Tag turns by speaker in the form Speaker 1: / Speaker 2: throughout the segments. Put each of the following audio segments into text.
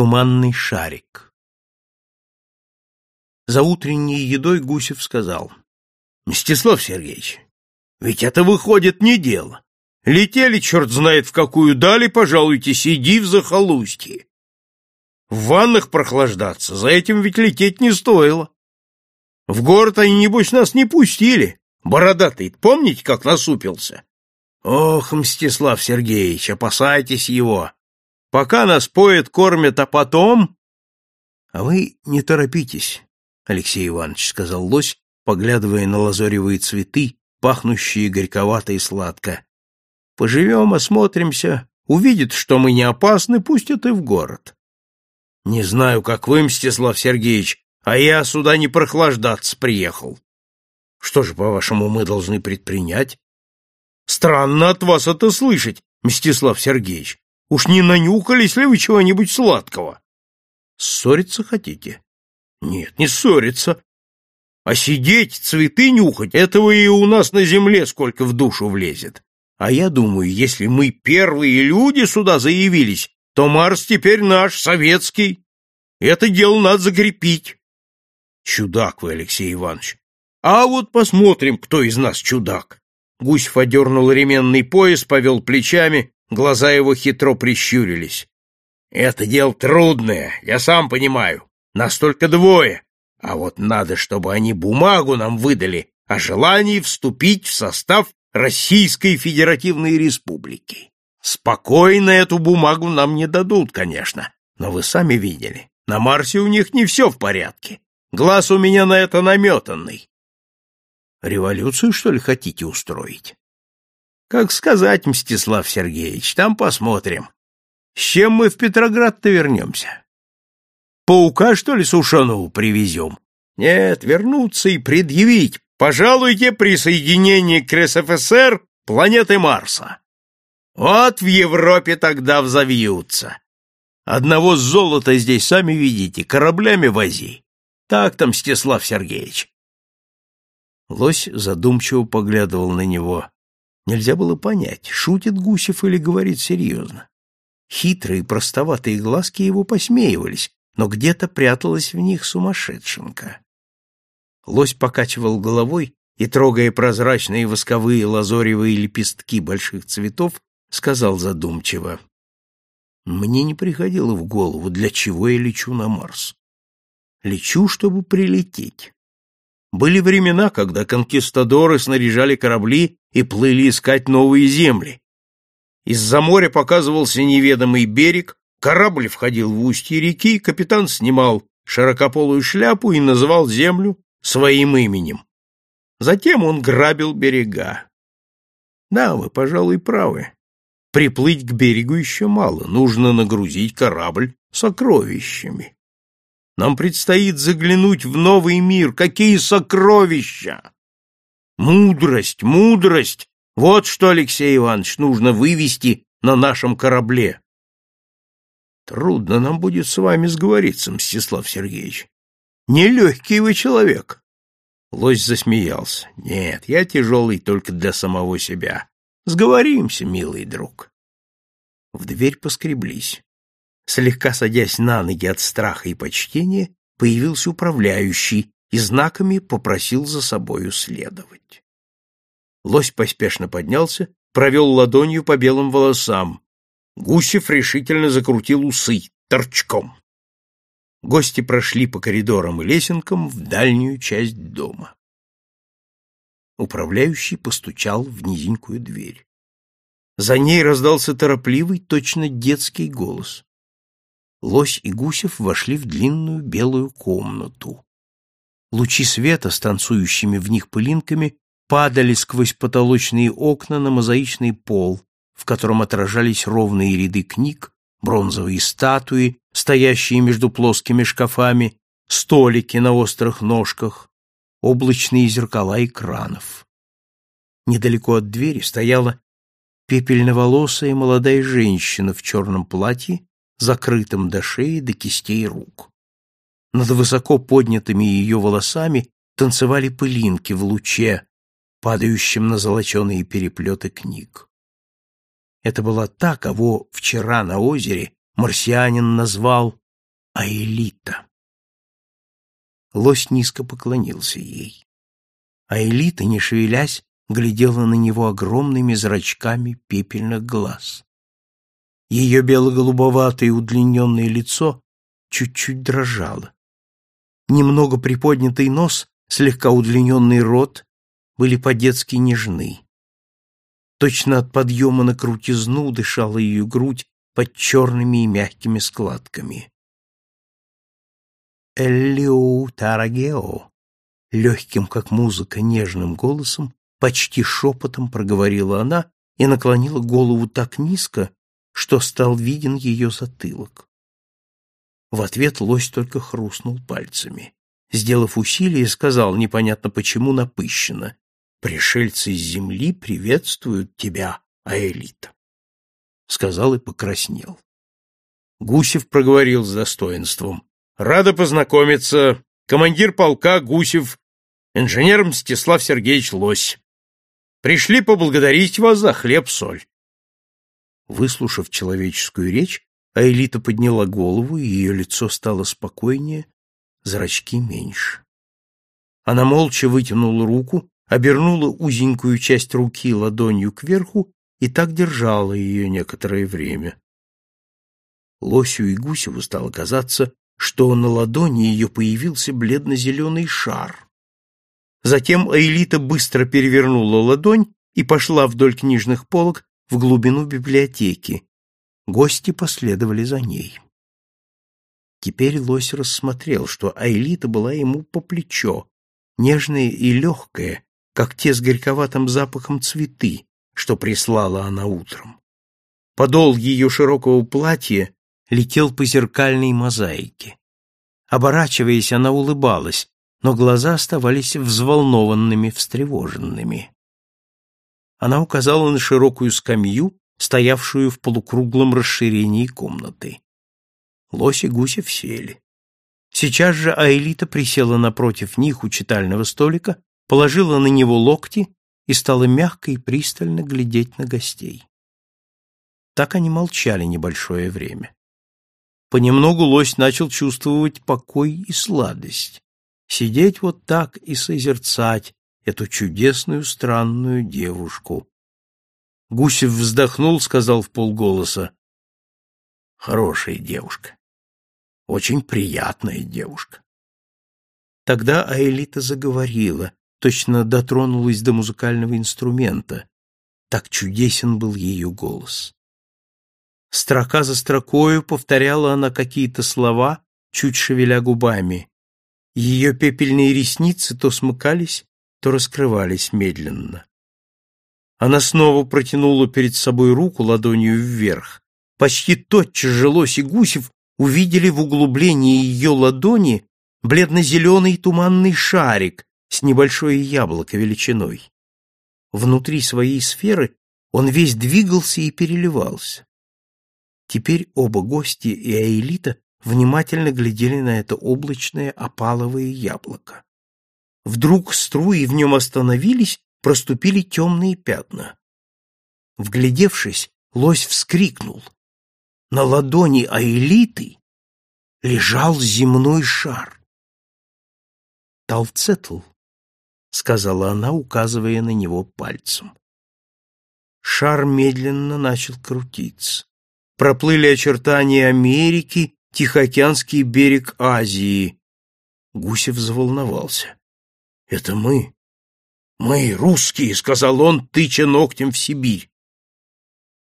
Speaker 1: Туманный шарик. За утренней едой Гусев сказал. — Мстислав Сергеевич, ведь это выходит не дело. Летели, черт знает в какую дали, пожалуйте, сиди в захолустье. В ваннах прохлаждаться, за этим ведь лететь не стоило. В город они, небось, нас не пустили. Бородатый, помните, как насупился? Ох, Мстислав Сергеевич, опасайтесь его. Пока нас поят, кормят, а потом... — А вы не торопитесь, — Алексей Иванович сказал лось, поглядывая на лазоревые цветы, пахнущие горьковато и сладко. — Поживем, осмотримся, увидят, что мы не опасны, пустят и в город. — Не знаю, как вы, Мстислав Сергеевич, а я сюда не прохлаждаться приехал. Что же, по-вашему, мы должны предпринять? Странно от вас это слышать, Мстислав Сергеевич. Уж не нанюхались ли вы чего-нибудь сладкого? Ссориться хотите? Нет, не ссориться. А сидеть, цветы нюхать, этого и у нас на земле сколько в душу влезет. А я думаю, если мы первые люди сюда заявились, то Марс теперь наш, советский. Это дело надо закрепить. Чудак вы, Алексей Иванович. А вот посмотрим, кто из нас чудак. Гусь одернул ременный пояс, повел плечами, Глаза его хитро прищурились. «Это дело трудное, я сам понимаю. Нас только двое. А вот надо, чтобы они бумагу нам выдали о желании вступить в состав Российской Федеративной Республики. Спокойно эту бумагу нам не дадут, конечно, но вы сами видели. На Марсе у них не все в порядке. Глаз у меня на это наметанный. Революцию, что ли, хотите устроить? Как сказать, Мстислав Сергеевич, там посмотрим. С чем мы в Петроград-то вернемся? Паука, что ли, сушеного привезем? Нет, вернуться и предъявить. Пожалуйте присоединение к РСФСР планеты Марса. Вот в Европе тогда взовьются. Одного золота здесь, сами видите, кораблями вози. Так там, Мстислав Сергеевич. Лось задумчиво поглядывал на него. Нельзя было понять, шутит Гусев или говорит серьезно. Хитрые, простоватые глазки его посмеивались, но где-то пряталась в них сумасшедшенка. Лось покачивал головой и, трогая прозрачные восковые лазоревые лепестки больших цветов, сказал задумчиво. «Мне не приходило в голову, для чего я лечу на Марс. Лечу, чтобы прилететь. Были времена, когда конкистадоры снаряжали корабли и плыли искать новые земли. Из-за моря показывался неведомый берег, корабль входил в устье реки, капитан снимал широкополую шляпу и называл землю своим именем. Затем он грабил берега. Да, вы, пожалуй, правы. Приплыть к берегу еще мало, нужно нагрузить корабль сокровищами. Нам предстоит заглянуть в новый мир. Какие сокровища! Мудрость, мудрость! Вот что, Алексей Иванович, нужно вывести на нашем корабле. Трудно нам будет с вами сговориться, Мстислав Сергеевич. Нелегкий вы человек. Лось засмеялся. Нет, я тяжелый только для самого себя. Сговоримся, милый друг. В дверь поскреблись слегка садясь на ноги от страха и почтения, появился управляющий и знаками попросил за собою следовать. Лось поспешно поднялся, провел ладонью по белым волосам. Гусев решительно закрутил усы торчком. Гости прошли по коридорам и лесенкам в дальнюю часть дома. Управляющий постучал в низенькую дверь. За ней раздался торопливый, точно детский голос. Лось и Гусев вошли в длинную белую комнату. Лучи света с танцующими в них пылинками падали сквозь потолочные окна на мозаичный пол, в котором отражались ровные ряды книг, бронзовые статуи, стоящие между плоскими шкафами, столики на острых ножках, облачные зеркала экранов. Недалеко от двери стояла пепельноволосая молодая женщина в черном платье закрытым до шеи до кистей рук. Над высоко поднятыми ее волосами танцевали пылинки в луче, падающем на золоченые переплеты книг. Это была та, кого вчера на озере марсианин назвал Аэлита. Лось низко поклонился ей. Аэлита, не шевелясь, глядела на него огромными зрачками пепельных глаз. Ее бело-голубоватое удлиненное лицо чуть-чуть дрожало. Немного приподнятый нос, слегка удлиненный рот были по-детски нежны. Точно от подъема на крутизну дышала ее грудь под черными и мягкими складками. «Эллиу Тарагео», легким, как музыка, нежным голосом, почти шепотом проговорила она и наклонила голову так низко, что стал виден ее затылок. В ответ лось только хрустнул пальцами. Сделав усилие, сказал, непонятно почему, напыщенно, «Пришельцы с земли приветствуют тебя, Аэлита», — сказал и покраснел. Гусев проговорил с достоинством, Рада познакомиться. Командир полка Гусев, инженер Мстислав Сергеевич Лось. Пришли поблагодарить вас за хлеб-соль. Выслушав человеческую речь, Аэлита подняла голову, и ее лицо стало спокойнее, зрачки меньше. Она молча вытянула руку, обернула узенькую часть руки ладонью кверху и так держала ее некоторое время. Лосю и Гусеву стало казаться, что на ладони ее появился бледно-зеленый шар. Затем Аэлита быстро перевернула ладонь и пошла вдоль книжных полок в глубину библиотеки. Гости последовали за ней. Теперь лось рассмотрел, что Аэлита была ему по плечо, нежная и легкая, как те с горьковатым запахом цветы, что прислала она утром. Подол ее широкого платья летел по зеркальной мозаике. Оборачиваясь, она улыбалась, но глаза оставались взволнованными, встревоженными. Она указала на широкую скамью, стоявшую в полукруглом расширении комнаты. Лось и Гусев сели. Сейчас же Аэлита присела напротив них у читального столика, положила на него локти и стала мягко и пристально глядеть на гостей. Так они молчали небольшое время. Понемногу лось начал чувствовать покой и сладость. Сидеть вот так и созерцать эту чудесную странную девушку. Гусев вздохнул, сказал в полголоса. Хорошая девушка. Очень приятная девушка. Тогда Аэлита заговорила, точно дотронулась до музыкального инструмента. Так чудесен был ее голос. Строка за строкою повторяла она какие-то слова, чуть шевеля губами. Ее пепельные ресницы то смыкались, то раскрывались медленно. Она снова протянула перед собой руку ладонью вверх. Почти тотчас же Лось и Гусев увидели в углублении ее ладони бледно-зеленый туманный шарик с небольшое яблоко величиной. Внутри своей сферы он весь двигался и переливался. Теперь оба гости и Аэлита внимательно глядели на это облачное опаловое яблоко. Вдруг струи в нем остановились, проступили темные пятна. Вглядевшись, лось вскрикнул. На ладони Аэлиты лежал земной шар. «Талцетл», — сказала она, указывая на него пальцем. Шар медленно начал крутиться проплыли очертания Америки, Тихоокеанский берег Азии. Гусев заволновался. «Это мы. Мы, русские», — сказал он, тыча ногтем в Сибирь.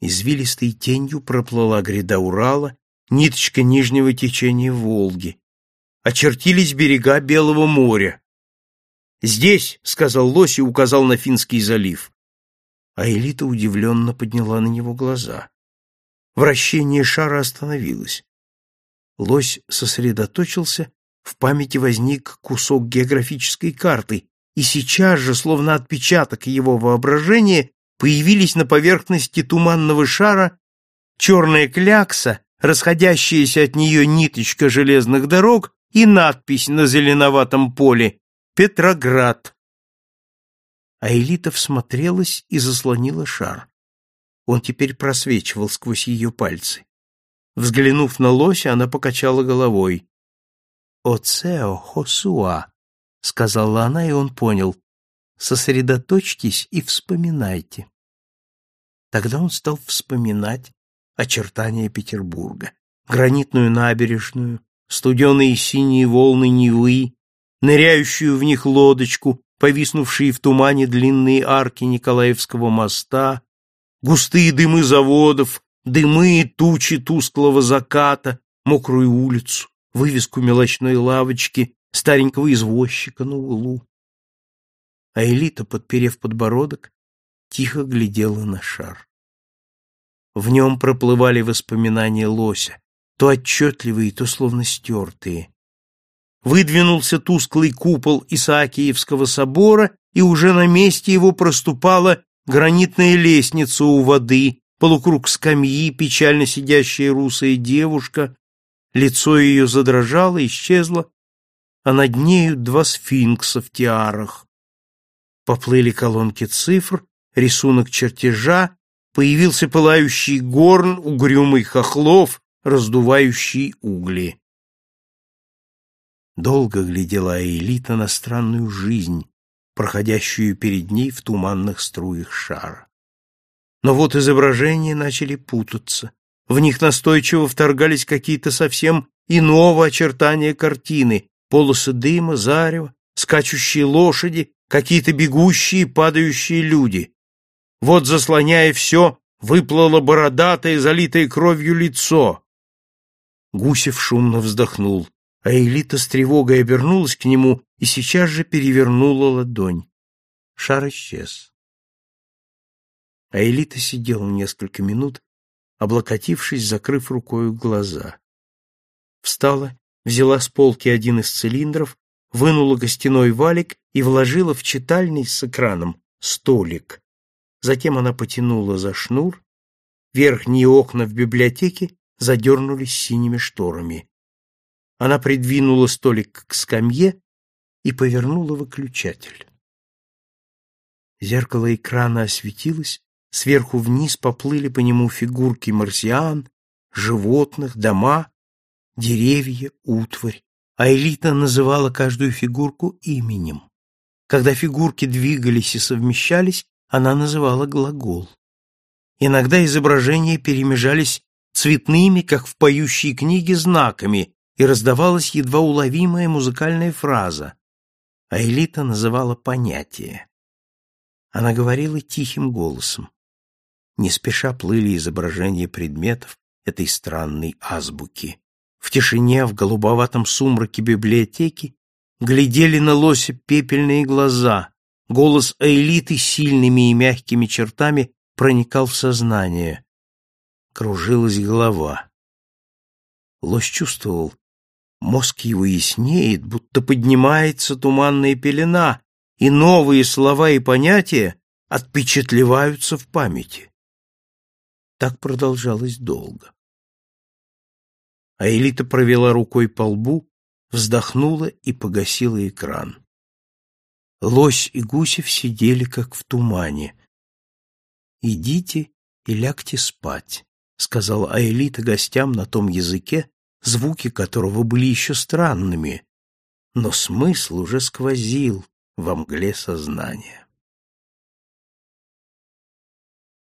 Speaker 1: Извилистой тенью проплыла гряда Урала, ниточка нижнего течения Волги. Очертились берега Белого моря. «Здесь», — сказал Лось и указал на Финский залив. А Элита удивленно подняла на него глаза. Вращение шара остановилось. Лось сосредоточился, в памяти возник кусок географической карты, и сейчас же, словно отпечаток его воображения, появились на поверхности туманного шара черная клякса, расходящаяся от нее ниточка железных дорог и надпись на зеленоватом поле «Петроград». А Элита всмотрелась и заслонила шар. Он теперь просвечивал сквозь ее пальцы. Взглянув на лося, она покачала головой. «Оцео хосуа», — сказала она, и он понял. «Сосредоточьтесь и вспоминайте». Тогда он стал вспоминать очертания Петербурга, гранитную набережную, студеные синие волны Невы, ныряющую в них лодочку, повиснувшие в тумане длинные арки Николаевского моста, густые дымы заводов, дымы и тучи тусклого заката, мокрую улицу, вывеску мелочной лавочки, старенького извозчика на углу. А Элита, подперев подбородок, тихо глядела на шар. В нем проплывали воспоминания лося, то отчетливые, то словно стертые. Выдвинулся тусклый купол Исаакиевского собора, и уже на месте его проступала гранитная лестница у воды, полукруг скамьи, печально сидящая русая девушка, лицо ее задрожало, исчезло, а над нею два сфинкса в тиарах. Поплыли колонки цифр, рисунок чертежа, появился пылающий горн, угрюмый хохлов, раздувающий угли. Долго глядела Аэлита на странную жизнь, проходящую перед ней в туманных струях шара. Но вот изображения начали путаться. В них настойчиво вторгались какие-то совсем иного очертания картины, полосы дыма, зарева, скачущие лошади, какие-то бегущие падающие люди. Вот, заслоняя все, выплыло бородатое, залитое кровью лицо. Гусев шумно вздохнул, а Элита с тревогой обернулась к нему и сейчас же перевернула ладонь. Шар исчез. А Элита сидела несколько минут, облокотившись, закрыв рукою глаза. Встала, взяла с полки один из цилиндров, вынула гостиной валик и вложила в читальный с экраном столик. Затем она потянула за шнур, верхние окна в библиотеке задернулись синими шторами. Она придвинула столик к скамье и повернула выключатель. Зеркало экрана осветилось, Сверху вниз поплыли по нему фигурки марсиан, животных, дома, деревья, утварь. А Элита называла каждую фигурку именем. Когда фигурки двигались и совмещались, она называла глагол. Иногда изображения перемежались цветными, как в поющей книге, знаками, и раздавалась едва уловимая музыкальная фраза, а Элита называла понятие. Она говорила тихим голосом. Не спеша плыли изображения предметов этой странной азбуки. В тишине, в голубоватом сумраке библиотеки глядели на лося пепельные глаза. Голос Аэлиты сильными и мягкими чертами проникал в сознание. Кружилась голова. Лось чувствовал, мозг его яснеет, будто поднимается туманная пелена, и новые слова и понятия отпечатлеваются в памяти. Так продолжалось долго. А Элита провела рукой по лбу, вздохнула и погасила экран. Лось и Гусев сидели, как в тумане. «Идите и лягте спать», — сказала Аэлита гостям на том языке, звуки которого были еще странными, но смысл уже сквозил во мгле сознания.